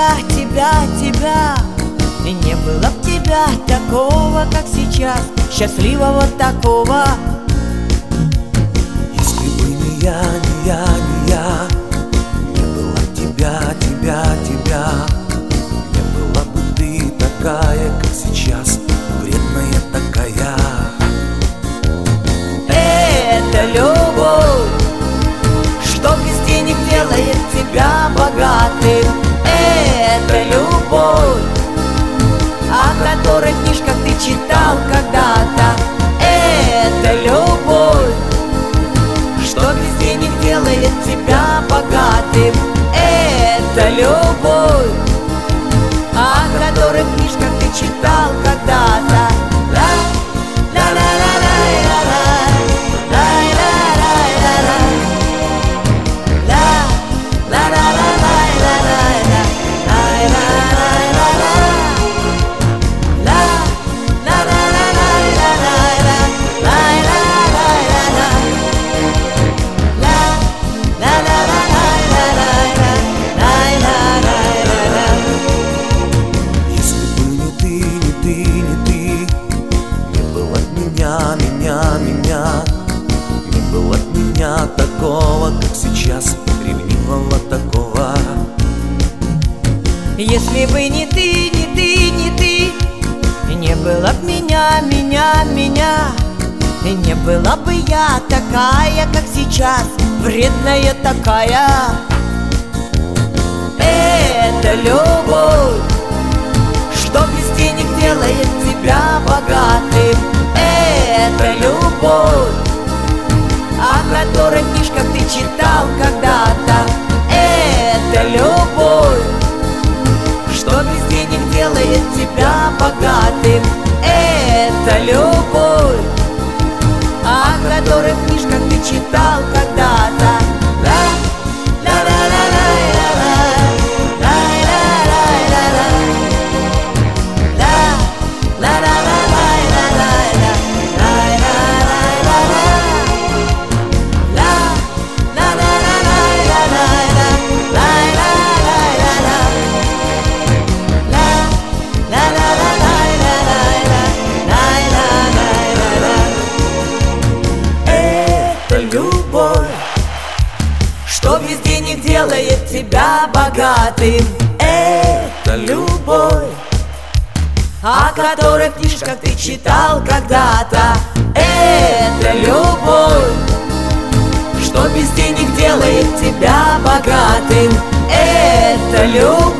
тебя, тебя, тебя. И не было б тебя такого, как сейчас Счастливого такого. Если бы не я, не я, не я Не было тебя, тебя, тебя. Не была бы ты такая, как сейчас Вредная такая. Это любовь Что без денег делает тебя богатым Если бы не ты, не ты, не ты не было б меня, меня, меня И не была бы я такая, как сейчас Вредная такая. Это любовь книжках ты что без денег делает тебя богатым. Это любовь, о которой в книжках ты читал когда-то. Это любовь, что без денег делает тебя богатым. Это любовь.